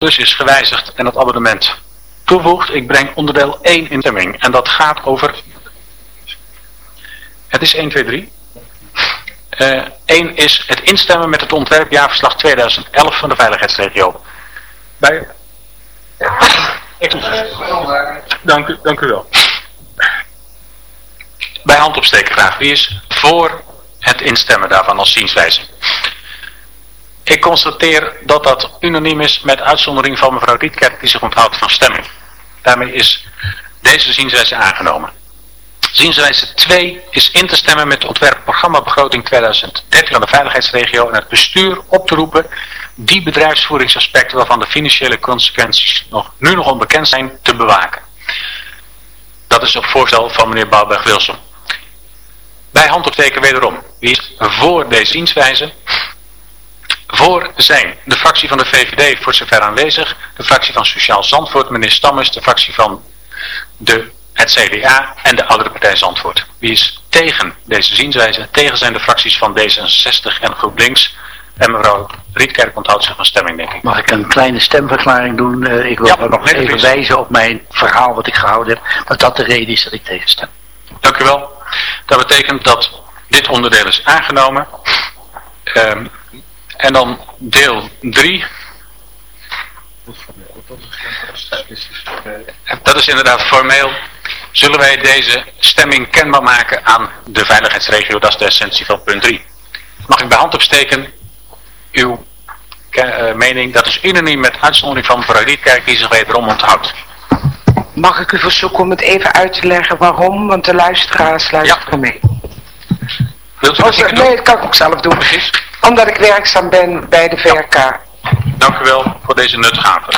dus is gewijzigd en het abonnement toevoegt. Ik breng onderdeel 1 in stemming en dat gaat over... Het is 1, 2, 3. Uh, 1 is het instemmen met het ontwerpjaarverslag 2011 van de veiligheidsregio. Bij... Dank u, dank u wel. Bij hand opsteken graag. Wie is voor het instemmen daarvan als zienswijze? Ik constateer dat dat unaniem is met uitzondering van mevrouw Rietkerk die zich onthoudt van stemming. Daarmee is deze zienswijze aangenomen. Zienswijze 2 is in te stemmen met het ontwerpprogramma begroting 2013 van de veiligheidsregio en het bestuur op te roepen die bedrijfsvoeringsaspecten waarvan de financiële consequenties nog, nu nog onbekend zijn te bewaken. Dat is op voorstel van meneer Bouwberg-Wilson. Bij handopteken wederom. Wie is voor deze zienswijze? Voor zijn de fractie van de VVD voor zover aanwezig, de fractie van Sociaal Zandvoort, meneer Stammers, de fractie van de, het CDA en de oudere partij Zandvoort. Wie is tegen deze zienswijze? Tegen zijn de fracties van D66 en GroenLinks. En mevrouw Rietkerk onthoudt zich van stemming, denk ik. Mag ik een kleine stemverklaring doen? Uh, ik wil ja, nog even wijzen op mijn verhaal wat ik gehouden heb. Dat dat de reden is dat ik tegenstem. Dank u wel. Dat betekent dat dit onderdeel is aangenomen. Um, en dan deel 3. Dat is inderdaad formeel. Zullen wij deze stemming kenbaar maken aan de veiligheidsregio? Dat is de essentie van punt 3. Mag ik bij hand opsteken uw uh, mening? Dat is unaniem met uitzondering van mevrouw Rietkerk die zich wederom onthoudt. Mag ik u verzoeken om het even uit te leggen waarom? Want de luisteraars luisteren ja. mee. Wilt u dat oh, Nee, dat kan ik ook zelf doen. Precies. Omdat ik werkzaam ben bij de VRK. Dank u wel voor deze nutgave.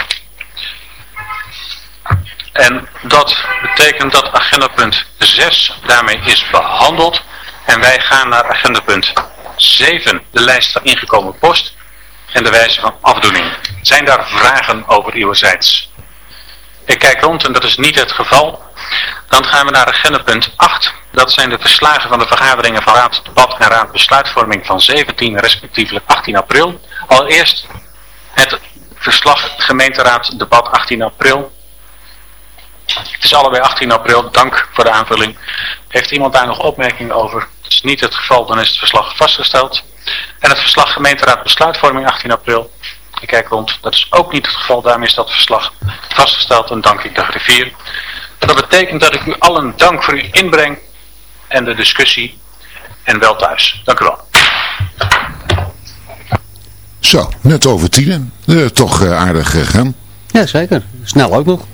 En dat betekent dat agendapunt 6 daarmee is behandeld. En wij gaan naar agendapunt 7, de lijst van ingekomen post en de wijze van afdoening. Zijn daar vragen over uwzijds? Ik kijk rond en dat is niet het geval. Dan gaan we naar agendapunt 8. Dat zijn de verslagen van de vergaderingen van Raad, Debat en Raad Besluitvorming van 17 respectievelijk 18 april. Allereerst het verslag gemeenteraad debat 18 april. Het is allebei 18 april, dank voor de aanvulling. Heeft iemand daar nog opmerkingen over? Dat is niet het geval, dan is het verslag vastgesteld. En het verslag gemeenteraad besluitvorming 18 april. Kijk rond, dat is ook niet het geval, daarmee is dat verslag vastgesteld en dank ik de griffier. Dat betekent dat ik u allen dank voor uw inbreng en de discussie en wel thuis. Dank u wel. Zo, net over tien. Uh, toch uh, aardig gegaan. Ja, zeker. Snel ook nog.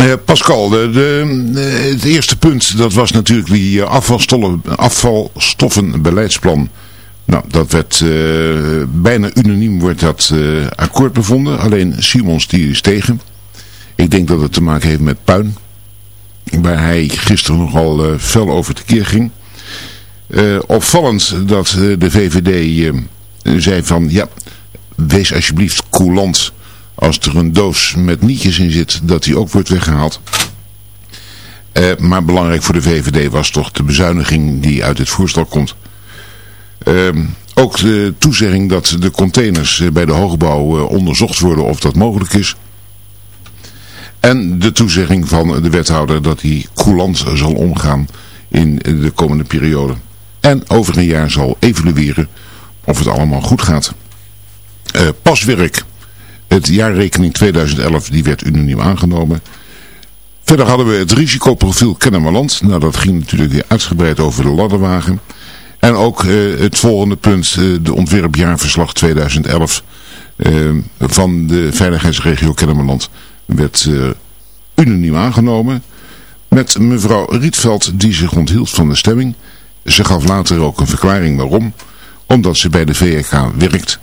Uh, Pascal, de, de, het eerste punt, dat was natuurlijk die afvalstoffen, afvalstoffenbeleidsplan. Nou, dat werd bijna unaniem wordt dat akkoord bevonden. Alleen Simons die is tegen. Ik denk dat het te maken heeft met puin. Waar hij gisteren nogal uh, fel over tekeer ging. Opvallend dat de VVD zei van ja, wees alsjeblieft coulant als er een doos met nietjes in zit, dat die ook wordt weggehaald. maar belangrijk voor de VVD was toch de bezuiniging die uit dit voorstel komt. Ehm, ook de toezegging dat de containers bij de hoogbouw onderzocht worden of dat mogelijk is. En de toezegging van de wethouder dat hij coulant zal omgaan in de komende periode. En over een jaar zal evalueren of het allemaal goed gaat. Uh, paswerk. Het jaarrekening 2011 die werd unaniem aangenomen. Verder hadden we het risicoprofiel Kennemerland. Nou dat ging natuurlijk weer uitgebreid over de ladderwagen. En ook uh, het volgende punt, uh, de ontwerpjaarverslag 2011 van de veiligheidsregio Kennemerland werd unaniem aangenomen. Met mevrouw Rietveld die zich onthield van de stemming. Ze gaf later ook een verklaring waarom. Omdat ze bij de VRK werkt.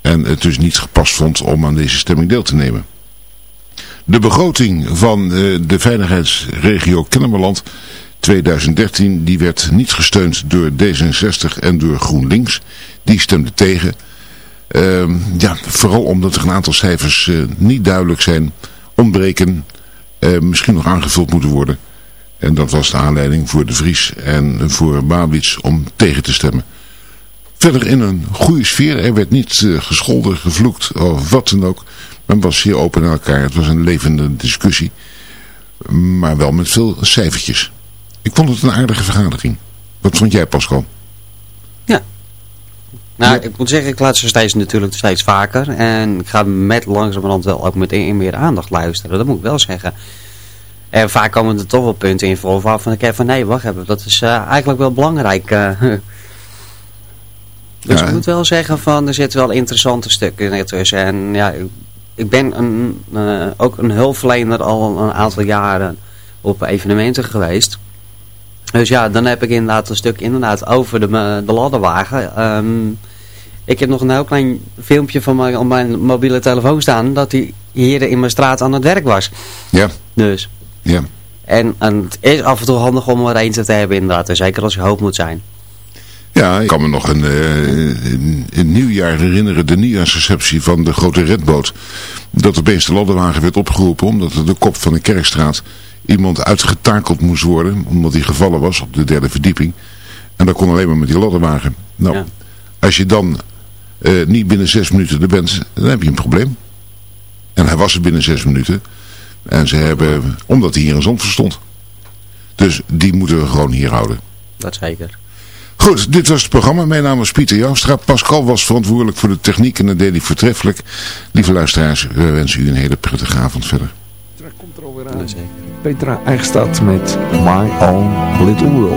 En het dus niet gepast vond om aan deze stemming deel te nemen. De begroting van de veiligheidsregio Kennemerland 2013 die werd niet gesteund door D66 en door GroenLinks. Die stemden tegen. Uh, ja, vooral omdat er een aantal cijfers uh, niet duidelijk zijn ontbreken, eh, misschien nog aangevuld moeten worden. En dat was de aanleiding voor de Vries en voor Babits om tegen te stemmen. Verder in een goede sfeer. Er werd niet uh, gescholden, gevloekt of wat dan ook. Men was zeer open naar elkaar. Het was een levende discussie. Maar wel met veel cijfertjes. Ik vond het een aardige vergadering. Wat vond jij Pascal? Ja. Nou, ik moet zeggen, ik laat ze steeds natuurlijk steeds vaker. En ik ga met langzamerhand wel ook meteen meer aandacht luisteren. Dat moet ik wel zeggen. En vaak komen er toch wel punten in voor waarvan ik heb van nee, wacht even. Dat is uh, eigenlijk wel belangrijk. Uh, dus ja, ik moet wel zeggen van er zitten wel interessante stukken tussen. En ja, ik ben een, uh, ook een hulpverlener al een aantal jaren op evenementen geweest. Dus ja, dan heb ik inderdaad een stuk inderdaad over de, de ladderwagen. Um, ik heb nog een heel klein filmpje van mijn, op mijn mobiele telefoon staan dat hij hier in mijn straat aan het werk was. Ja. Dus. Ja. En, en het is af en toe handig om er eens te hebben inderdaad. Zeker als je hoop moet zijn. Ja, ik kan me nog een, uh, een, nieuwjaar herinneren, de nieuwjaarsreceptie van de grote redboot. Dat de ladderwagen werd opgeroepen omdat de kop van de kerkstraat iemand uitgetakeld moest worden. Omdat hij gevallen was op de derde verdieping. En dat kon alleen maar met die ladderwagen. Nou, ja. als je dan uh, niet binnen zes minuten er bent, dan heb je een probleem. En hij was er binnen zes minuten. En ze hebben, omdat hij hier in zon verstond. Dus die moeten we gewoon hier houden. Dat zeker. Goed, dit was het programma. Mijn naam is Pieter Joustra. Pascal was verantwoordelijk voor de techniek en dat deed hij voortreffelijk. Lieve luisteraars, we wensen u een hele prettige avond verder. Komt er alweer aan. Petra Eichstad met My Own Little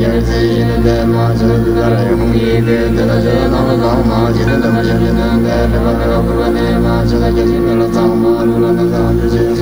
yin zi yin de ma zi de la yung yi de de la je la la la ma ji de de ma je de de de la la la ma ji de yin de la zang ma lu la la zang ji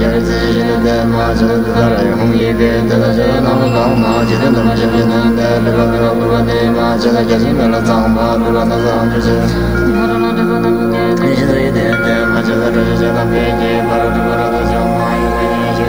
jar zi shi de ma zu da ra yu hong yi ge de la je na ma gang ma ji de ma je na de de la de la de ma je la ge ji na la zang ma lu la na zang ji ji ma ra na de ba na ge de ji de de de ma je la de je na ge ji ma ra de ba ra de je ma yu ge ji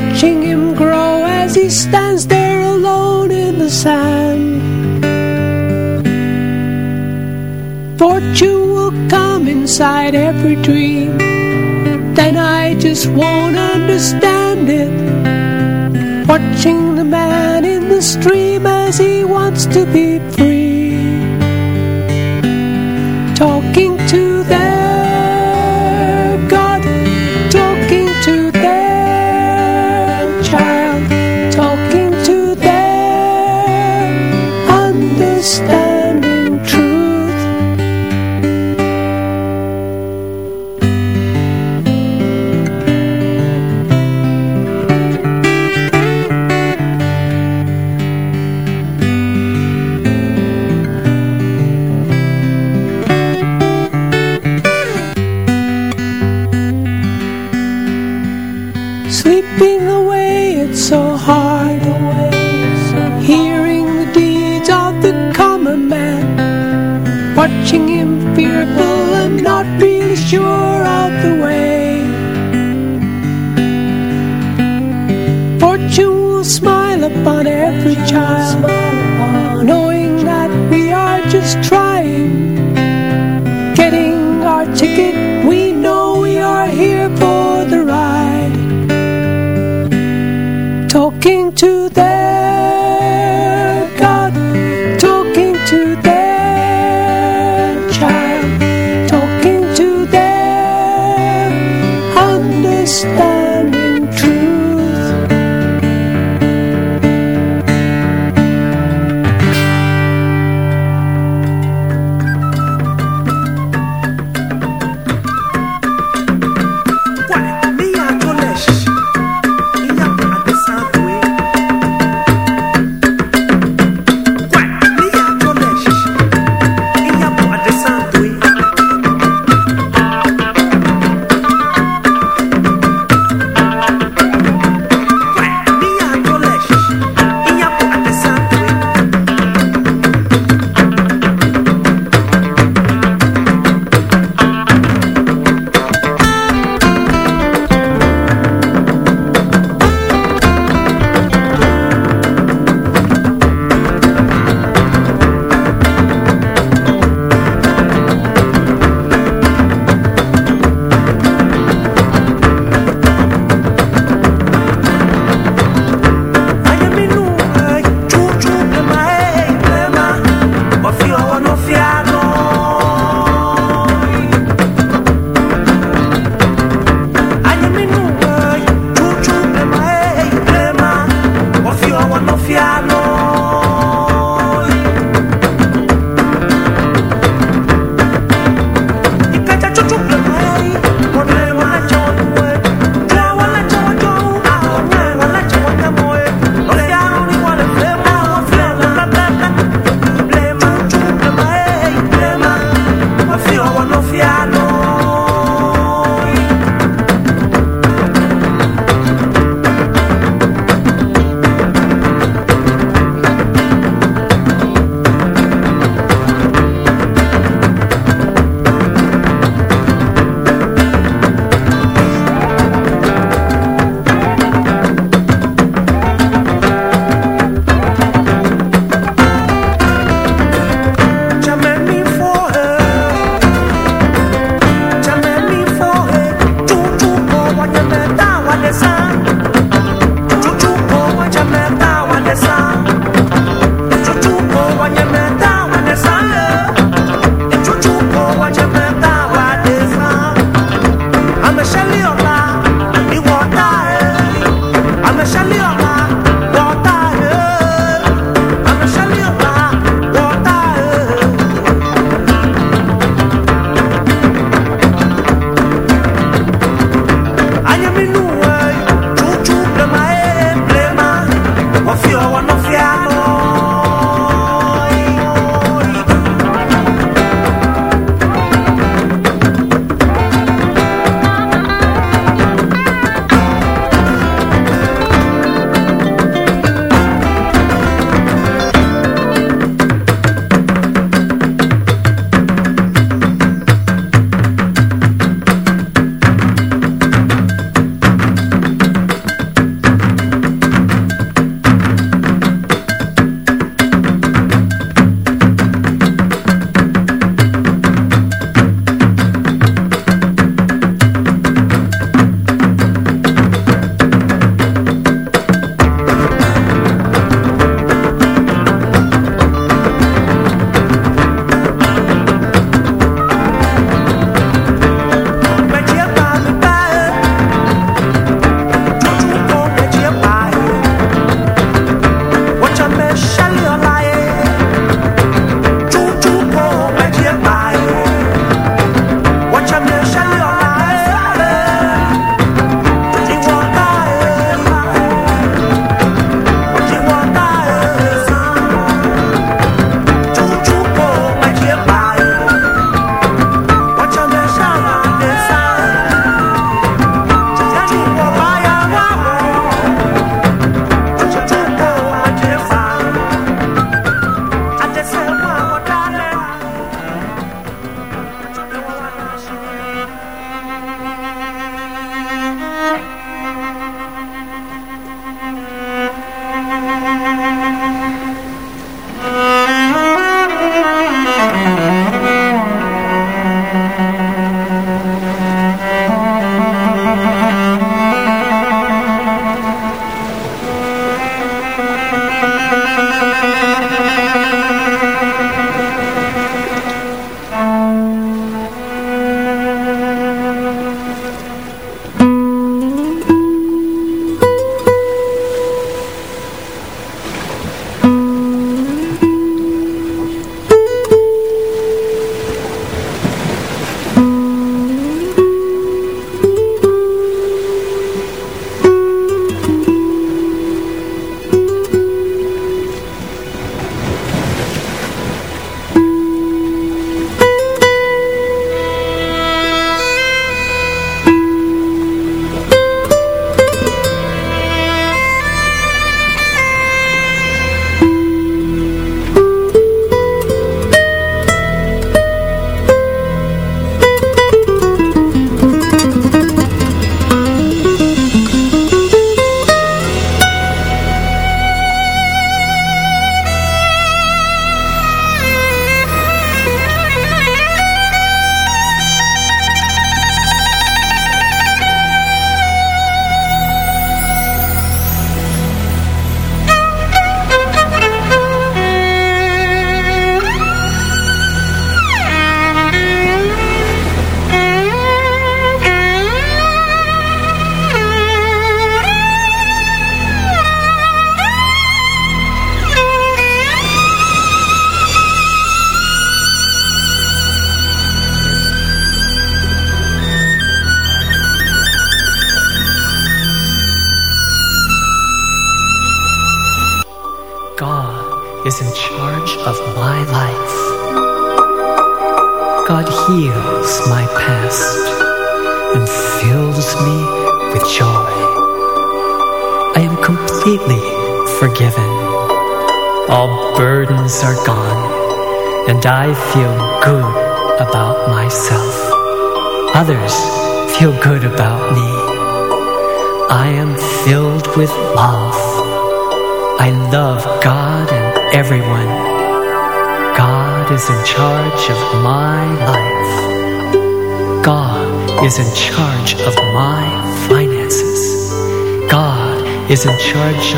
watching him grow as he stands there alone in the sand. Fortune will come inside every dream, then I just won't understand it. Watching the man in the stream as he wants to be free.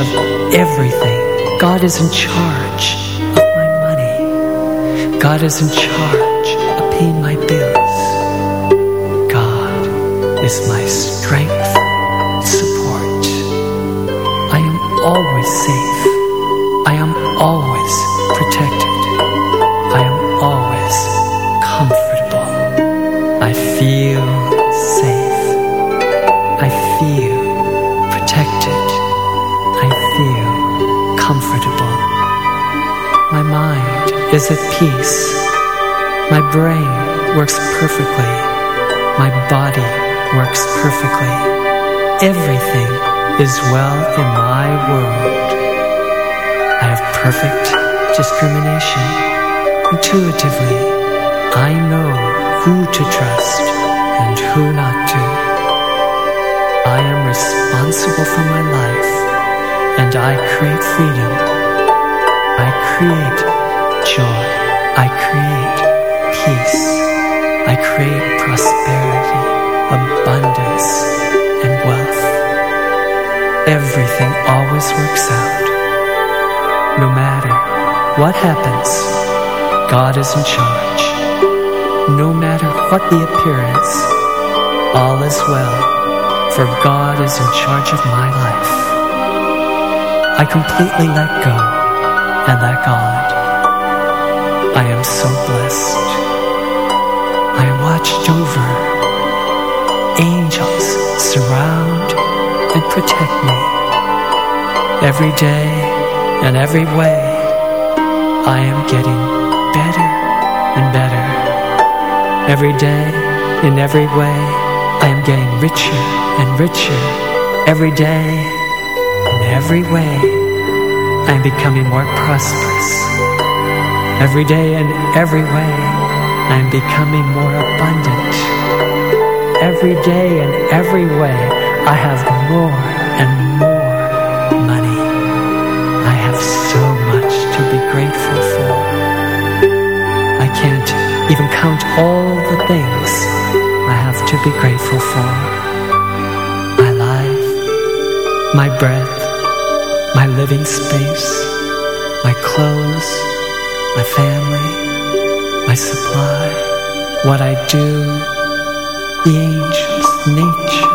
Of everything. God is in charge of my money. God is in charge is at peace. My brain works perfectly. My body works perfectly. Everything is well in my world. I have perfect discrimination. Intuitively, I know who to trust and who not to. I am responsible for my life, and I create freedom. I create joy. I create peace. I create prosperity, abundance, and wealth. Everything always works out. No matter what happens, God is in charge. No matter what the appearance, all is well, for God is in charge of my life. I completely let go and let God. I am so blessed. I am watched over. Angels surround and protect me. Every day and every way, I am getting better and better. Every day, in every way, I am getting richer and richer. Every day, in every way, I am becoming more prosperous. Every day, and every way, I am becoming more abundant. Every day, and every way, I have more and more money. I have so much to be grateful for. I can't even count all the things I have to be grateful for. My life, my breath, my living space, my clothes, my family, my supply, what I do, the angels, nature.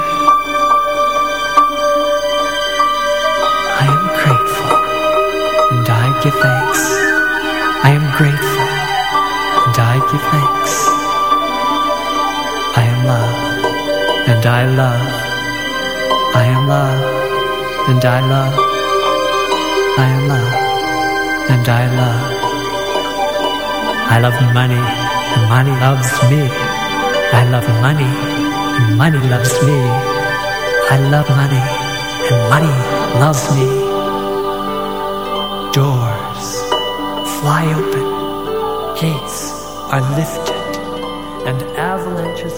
I am grateful and I give thanks. I am grateful and I give thanks. I am love and I love. I am love and I love. I am love and I love. I love money money loves me. I love money money loves me. I love money and money loves me. Doors fly open, gates are lifted, and avalanches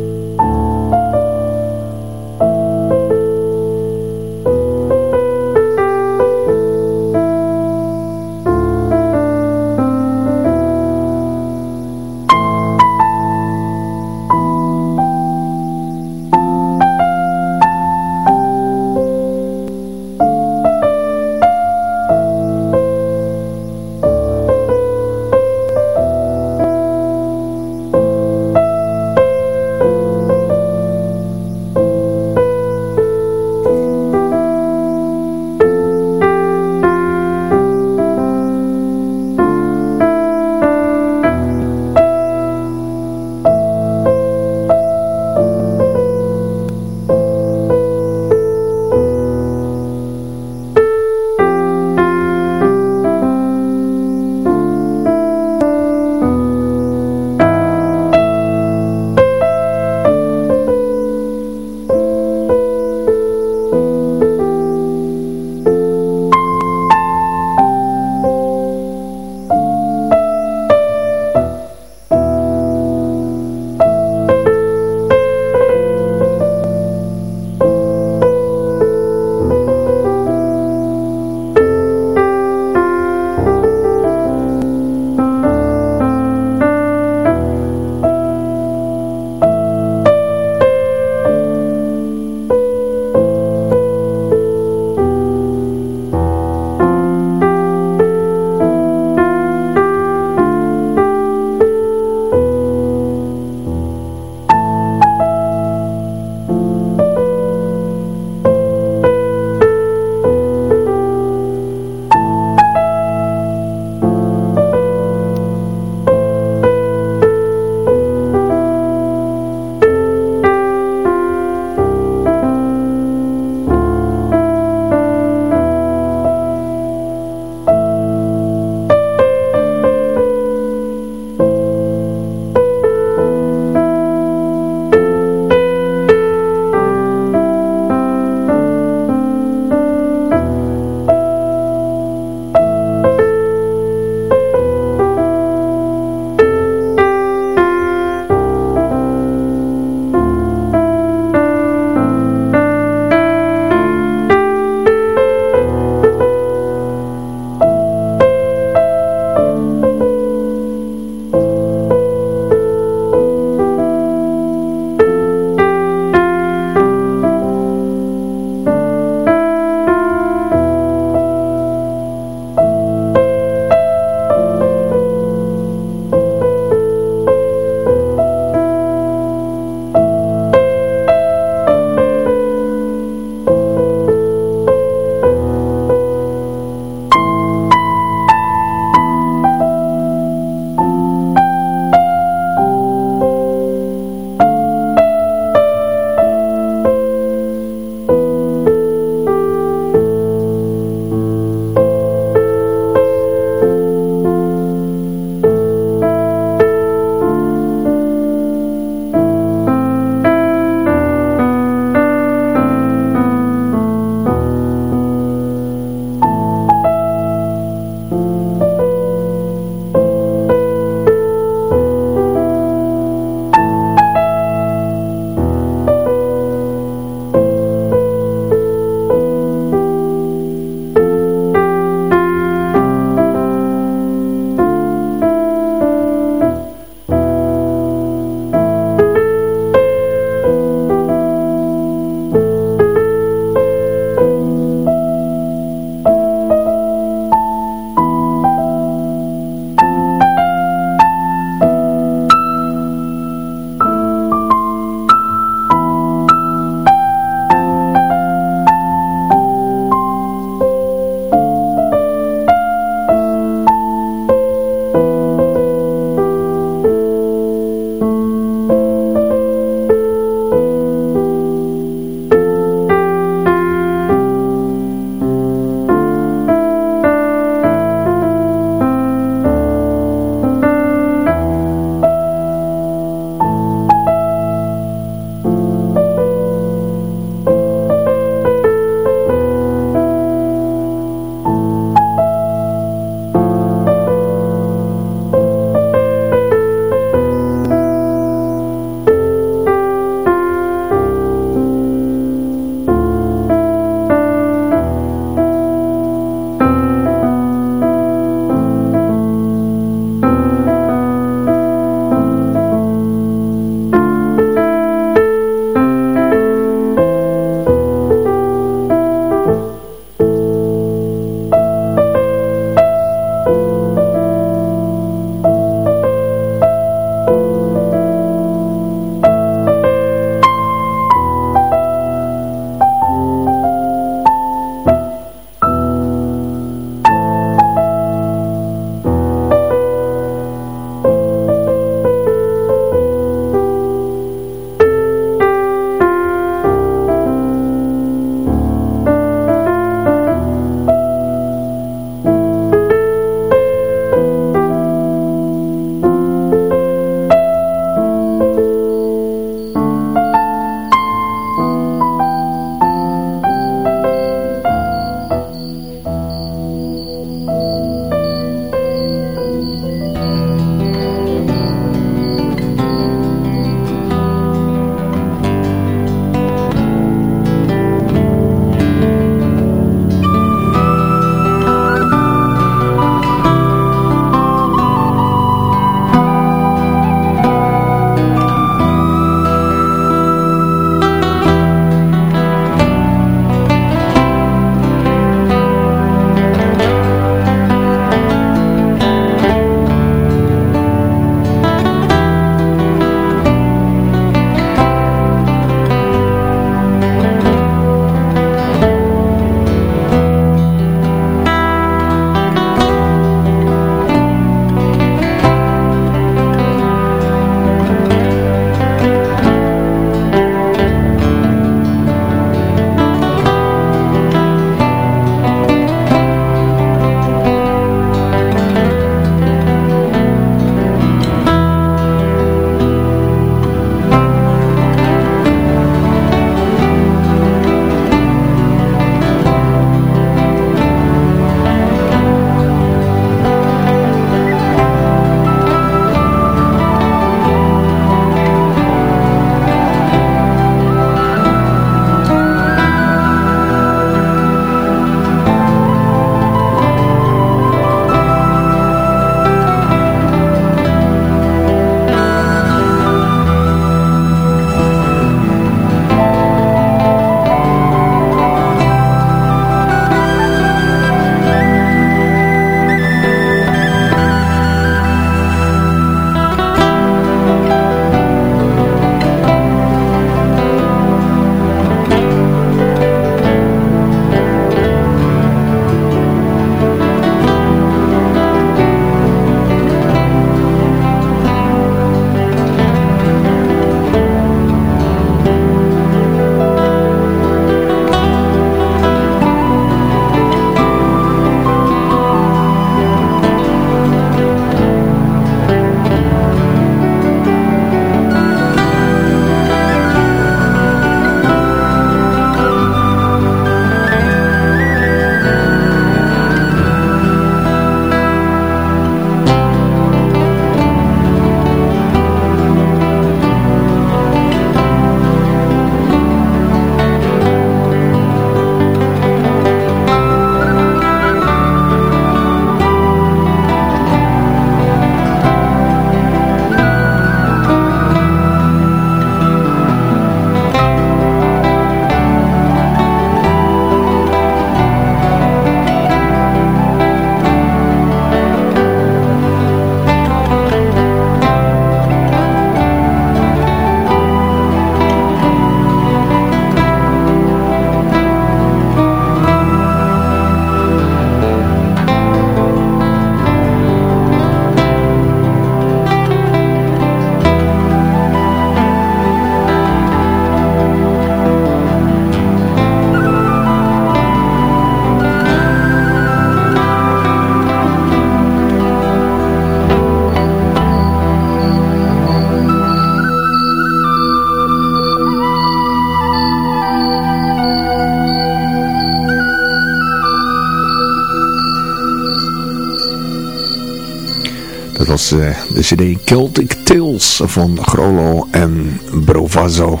uh, de cd Celtic Tales van Grollo en Brovazzo.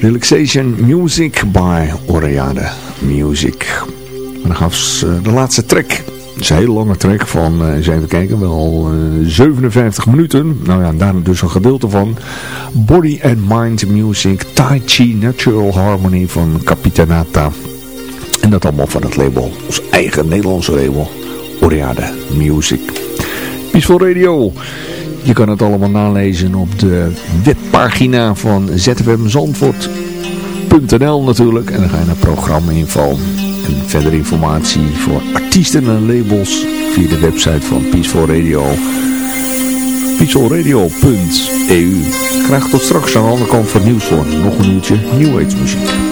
Relaxation Music by Oreade Music. En dan gaf ze de laatste track. Het is een hele lange track van, uh, eens even kijken, wel uh, 57 minuten. Nou ja, daar dus een gedeelte van. Body and Mind Music, Tai Chi Natural Harmony van Capitanata. En dat allemaal van het label, ons eigen Nederlandse label, Oreade Music. Peaceful Radio. Je kan het allemaal nalezen op de webpagina van zfmzandvoort.nl natuurlijk. En dan ga je naar programma-info en verder informatie voor artiesten en labels via de website van Peaceful Radio. peacefulradio.eu Graag tot straks aan de andere kant van nieuws voor nog een uurtje New Age muziek.